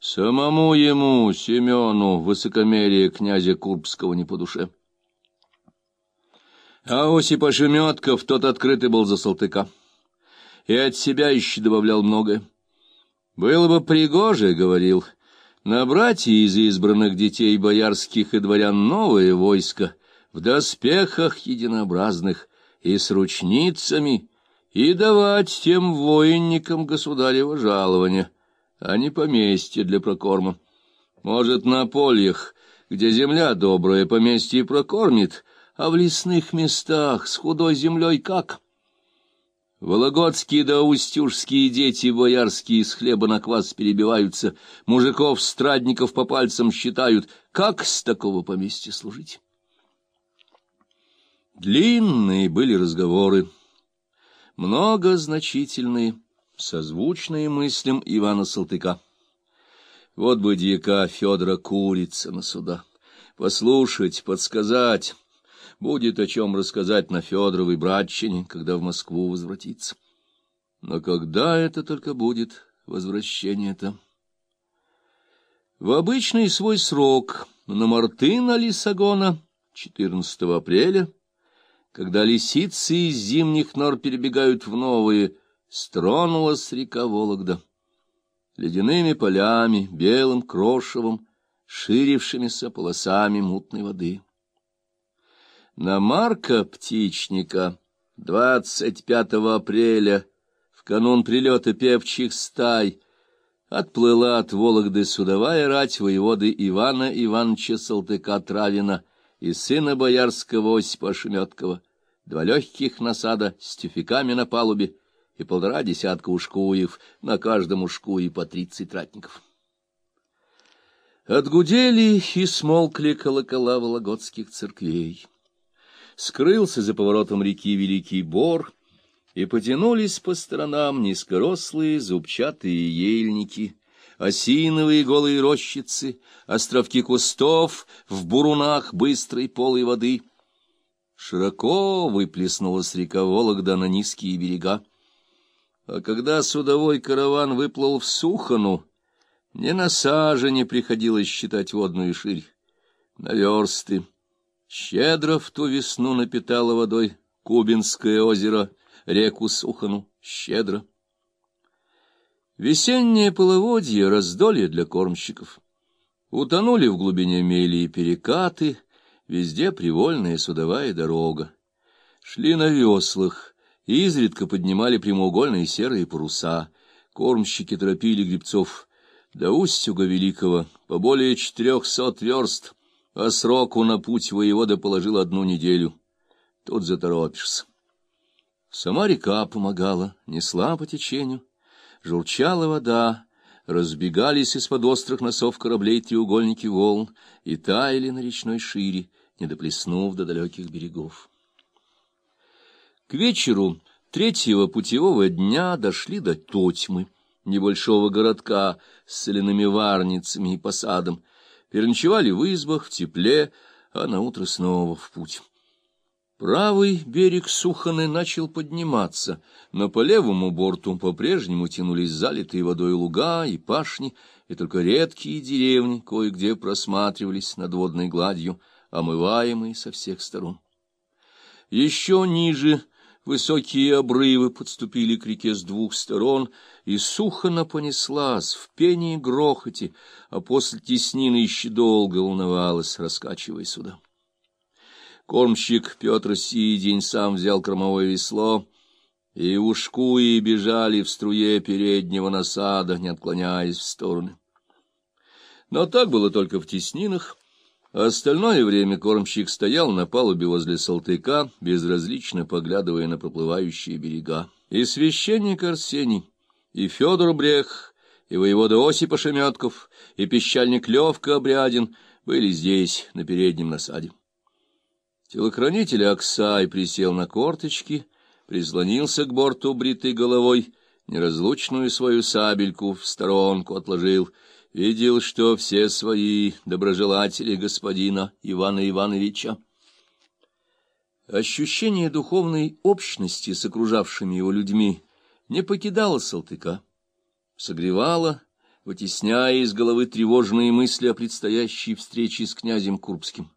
Самому ему, Семену, высокомерие князя Курбского не по душе. А Осип Ошеметков тот открытый был за Салтыка. И от себя еще добавлял многое. Было бы пригоже, — говорил, — набрать из избранных детей боярских и дворян новое войско в доспехах единообразных и с ручницами, и давать тем воинникам государева жалования — а не поместье для прокорма. Может, на польях, где земля добрая, поместье прокормит, а в лесных местах с худой землей как? Вологодские да устюжские дети боярские с хлеба на квас перебиваются, мужиков-страдников по пальцам считают, как с такого поместья служить? Длинные были разговоры, многозначительные созвучные мыслям Ивана Салтыка. Вот бы дьяка Федора Курица на суда. Послушать, подсказать. Будет о чем рассказать на Федоровой братчине, когда в Москву возвратится. Но когда это только будет возвращение-то? В обычный свой срок, на Мартына Лисагона, 14 апреля, когда лисицы из зимних нор перебегают в новые, стронулась река Вологда. Ледяными полями, белым крошевом, ширившимися полосами мутной воды. На Марка Птичника 25 апреля, в канун прилета певчих стай, отплыла от Вологды судовая рать воеводы Ивана Ивановича Салтыка-Травина и сына боярского Осипа Шеметкова, два легких насада с тюфяками на палубе, и полтора десятка ушкуев, на каждом ушкуе по тридцать ратников. Отгудели и смолкли колокола вологодских церквей. Скрылся за поворотом реки Великий Бор, и потянулись по сторонам низкорослые зубчатые ельники, осиновые голые рощицы, островки кустов в бурунах быстрой полой воды. Широко выплеснулась река Вологда на низкие берега. А когда судовой караван выплыл в Сухану, не на сажене приходилось считать водную ширь, на версты. Щедро в ту весну напитало водой Кубинское озеро, реку Сухану, щедро. Весеннее половодье — раздолье для кормщиков. Утонули в глубине мели и перекаты, везде привольная судовая дорога. Шли на веслах, Изредка поднимали прямоугольные серые паруса. Кормщики торопили гребцов до Устюга Великого по более четырехсот верст, а сроку на путь воевода положил одну неделю. Тут заторопишься. Сама река помогала, несла по течению, журчала вода, разбегались из-под острых носов кораблей треугольники волн и таяли на речной шире, не доплеснув до далеких берегов. К вечеру третьего путевого дня дошли до Тотьмы, небольшого городка с соляными варницами и посадом, переночевали в избах, в тепле, а наутро снова в путь. Правый берег Суханы начал подниматься, но по левому борту по-прежнему тянулись залитые водой луга и пашни, и только редкие деревни кое-где просматривались над водной гладью, омываемые со всех сторон. Еще ниже Высокие обрывы подступили к реке с двух сторон, и сухо понеслась в пении грохоте, а после теснины еще долго волновалась, раскачивая сюда. Кормщик Петр Сидень сам взял кормовое весло, и ушкуи бежали в струе переднего насада, не отклоняясь в стороны. Но так было только в теснинах, Остальное время кормщик стоял на палубе возле Салтыка, безразлично поглядывая на проплывающие берега. И священник Арсений, и Федор Брех, и воевода Осипа Шеметков, и пещальник Левка Обрядин были здесь, на переднем насаде. Телохранитель Аксай присел на корточки, прислонился к борту бритой головой, неразлучную свою сабельку в сторонку отложил — видел, что все свои доброжелатели господина Ивана Ивановича. Ощущение духовной общности с окружавшими его людьми не покидало Салтыка, согревало, вытесняя из головы тревожные мысли о предстоящей встрече с князем Курбским.